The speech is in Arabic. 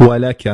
ولك